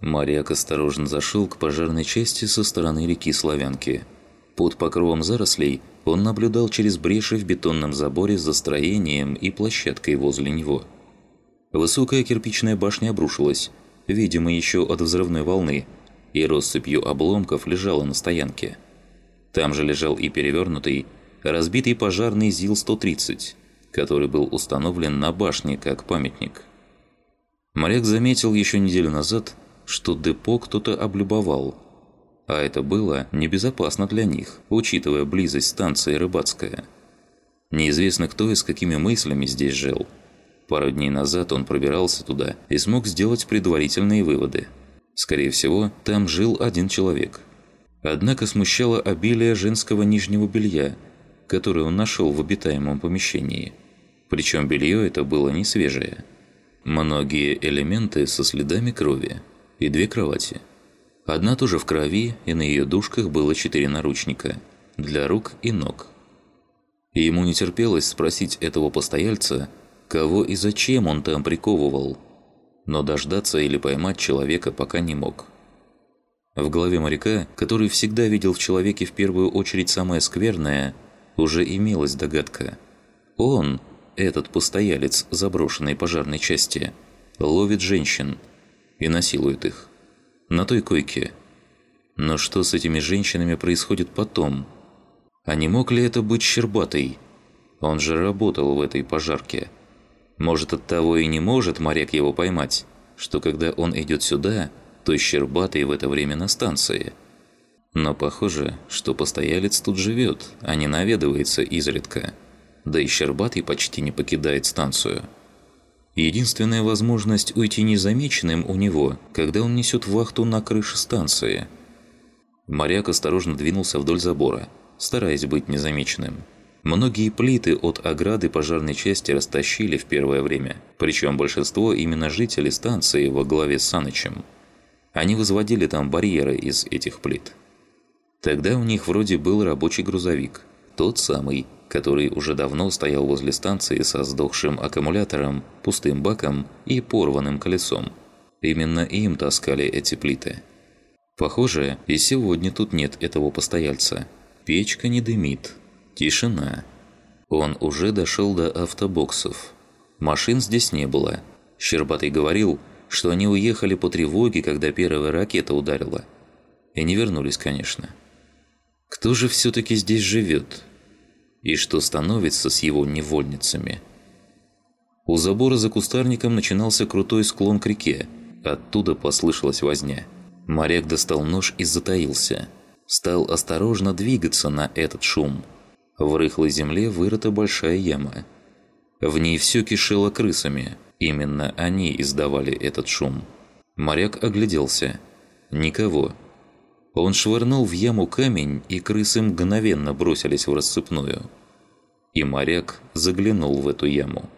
Моряк осторожно зашел к пожарной части со стороны реки Славянки. Под покровом зарослей он наблюдал через бреши в бетонном заборе за строением и площадкой возле него. Высокая кирпичная башня обрушилась, видимо, еще от взрывной волны, и россыпью обломков лежала на стоянке. Там же лежал и перевернутый, разбитый пожарный ЗИЛ-130, который был установлен на башне как памятник. Моряк заметил еще неделю назад, что депо кто-то облюбовал, а это было небезопасно для них, учитывая близость станции Рыбацкая. Неизвестно кто и с какими мыслями здесь жил. Пару дней назад он пробирался туда и смог сделать предварительные выводы. Скорее всего, там жил один человек. Однако смущало обилие женского нижнего белья, которое он нашел в обитаемом помещении. Причем белье это было не свежее. Многие элементы со следами крови и две кровати. Одна тоже в крови, и на ее дужках было четыре наручника для рук и ног. Ему не терпелось спросить этого постояльца, кого и зачем он там приковывал, но дождаться или поймать человека пока не мог. В голове моряка, который всегда видел в человеке в первую очередь самое скверное, уже имелась догадка. Он этот постоялец заброшенной пожарной части ловит женщин и насилует их. На той койке. Но что с этими женщинами происходит потом? А не мог ли это быть Щербатый? Он же работал в этой пожарке. Может, от того и не может моряк его поймать, что когда он идет сюда, то Щербатый в это время на станции. Но похоже, что постоялец тут живет, а не наведывается изредка да и Щербатый почти не покидает станцию. Единственная возможность уйти незамеченным у него, когда он несет вахту на крыше станции. Моряк осторожно двинулся вдоль забора, стараясь быть незамеченным. Многие плиты от ограды пожарной части растащили в первое время, причем большинство именно жителей станции во главе с Санычем. Они возводили там барьеры из этих плит. Тогда у них вроде был рабочий грузовик, тот самый, который уже давно стоял возле станции со сдохшим аккумулятором, пустым баком и порванным колесом. Именно им таскали эти плиты. Похоже, и сегодня тут нет этого постояльца. Печка не дымит. Тишина. Он уже дошел до автобоксов. Машин здесь не было. Щербатый говорил, что они уехали по тревоге, когда первая ракета ударила. И не вернулись, конечно. Кто же все-таки здесь живет? И что становится с его невольницами. У забора за кустарником начинался крутой склон к реке. Оттуда послышалась возня. Моряк достал нож и затаился. Стал осторожно двигаться на этот шум. В рыхлой земле вырыта большая яма. В ней все кишело крысами. Именно они издавали этот шум. Моряк огляделся. Никого. Он швырнул в яму камень, и крысы мгновенно бросились в рассыпную. И моряк заглянул в эту яму.